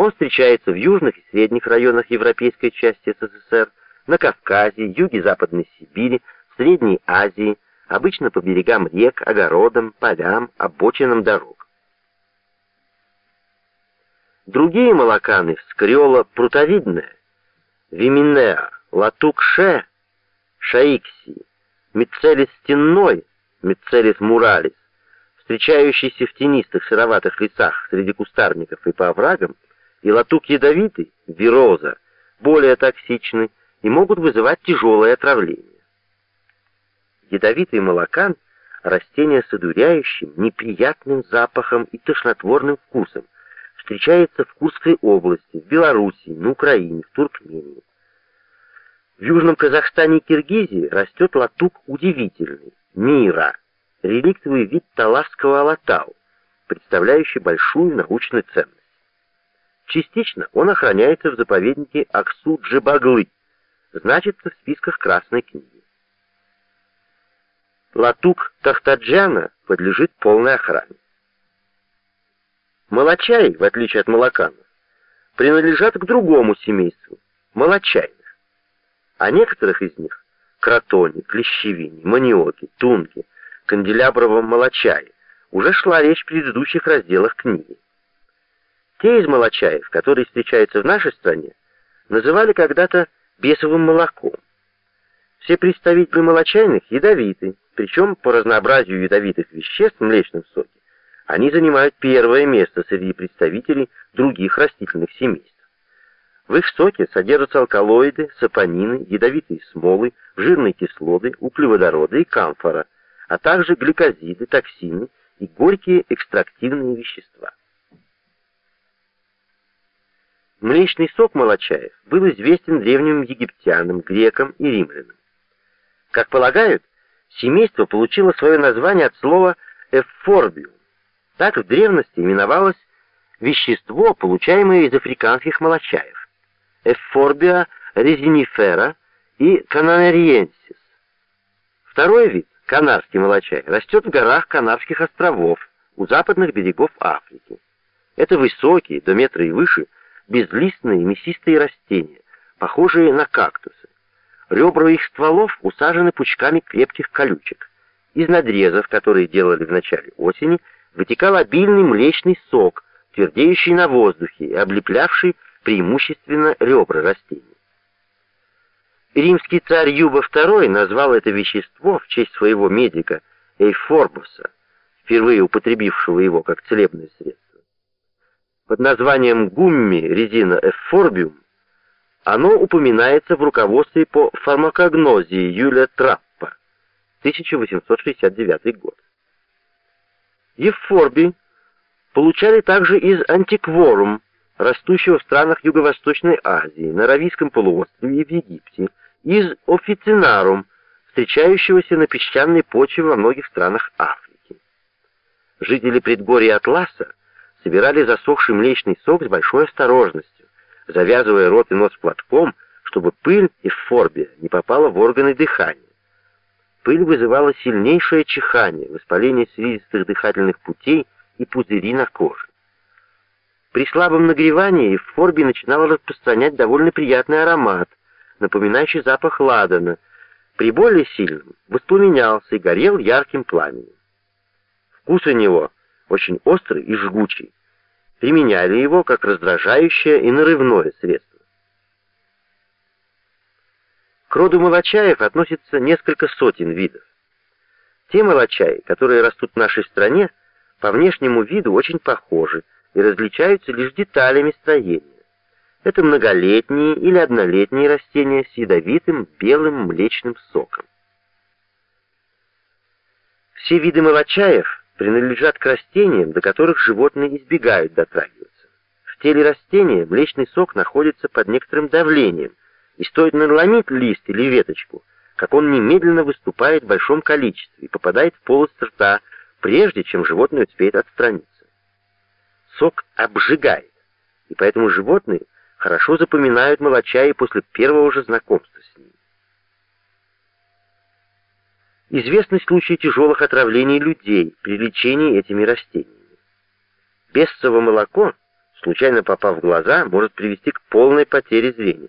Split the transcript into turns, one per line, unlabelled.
Он встречается в южных и средних районах европейской части СССР, на Кавказе, юге Западной Сибири, в Средней Азии, обычно по берегам рек, огородам, полям, обочинам дорог. Другие молоканы скрела прутовидная, виминеа, латук-ше, шаикси, мицелис стенной, мицелис муралис, встречающийся в тенистых сыроватых лесах среди кустарников и по оврагам, и латук ядовитый, вироза, более токсичны и могут вызывать тяжелое отравление. Ядовитый молокан – растение с одуряющим, неприятным запахом и тошнотворным вкусом, встречается в Курской области, в Белоруссии, на Украине, в Туркмении. В Южном Казахстане и Киргизии растет латук удивительный – мира, реликтовый вид таласского алатау, представляющий большую научную ценность. Частично он охраняется в заповеднике Аксу-Джебаглы, значится в списках Красной книги. Латук Тахтаджана подлежит полной охране. Молочай, в отличие от молоканов, принадлежат к другому семейству – молочайных. А некоторых из них – кротоне, клещевине, маниоке, тунке, канделябровом молочае – уже шла речь в предыдущих разделах книги. Те из молочаев, которые встречаются в нашей стране, называли когда-то бесовым молоком. Все представители молочайных ядовиты, причем по разнообразию ядовитых веществ в млечном соке они занимают первое место среди представителей других растительных семейств. В их соке содержатся алкалоиды, сапонины, ядовитые смолы, жирные кислоты, углеводороды и камфора, а также гликозиды, токсины и горькие экстрактивные вещества. Млечный сок молочаев был известен древним египтянам, грекам и римлянам. Как полагают, семейство получило свое название от слова «эфорбиум». Так в древности именовалось вещество, получаемое из африканских молочаев – эфорбия резинифера и канариенсис. Второй вид, канарский молочай, растет в горах Канарских островов, у западных берегов Африки. Это высокие, до метра и выше – безлистные мясистые растения, похожие на кактусы. Ребра их стволов усажены пучками крепких колючек. Из надрезов, которые делали в начале осени, вытекал обильный млечный сок, твердеющий на воздухе и облеплявший преимущественно ребра растений. Римский царь Юба II назвал это вещество в честь своего медика Эйфорбуса, впервые употребившего его как целебное средство под названием гумми резина эфорбиум, оно упоминается в руководстве по фармакогнозии Юлия Траппа, 1869 год. Евфорби получали также из антикворум, растущего в странах Юго-Восточной Азии, на Аравийском полуострове и в Египте, из официнарум, встречающегося на песчаной почве во многих странах Африки. Жители предгорья Атласа собирали засохший млечный сок с большой осторожностью, завязывая рот и нос платком, чтобы пыль из форбия не попала в органы дыхания. Пыль вызывала сильнейшее чихание, воспаление слизистых дыхательных путей и пузыри на коже. При слабом нагревании в форби начинало распространять довольно приятный аромат, напоминающий запах ладана. При более сильном воспламенялся и горел ярким пламенем. Вкус у него очень острый и жгучий. Применяли его как раздражающее и нарывное средство. К роду молочаев относится несколько сотен видов. Те молочаи, которые растут в нашей стране, по внешнему виду очень похожи и различаются лишь деталями строения. Это многолетние или однолетние растения с ядовитым белым млечным соком. Все виды молочаев принадлежат к растениям, до которых животные избегают дотрагиваться. В теле растения млечный сок находится под некоторым давлением, и стоит надломить лист или веточку, как он немедленно выступает в большом количестве и попадает в полость рта, прежде чем животное успеет отстраниться. Сок обжигает, и поэтому животные хорошо запоминают молочаи после первого же знакомства с ним. Известны случаи тяжелых отравлений людей при лечении этими растениями. Бесцево молоко случайно попав в глаза, может привести к полной потере зрения.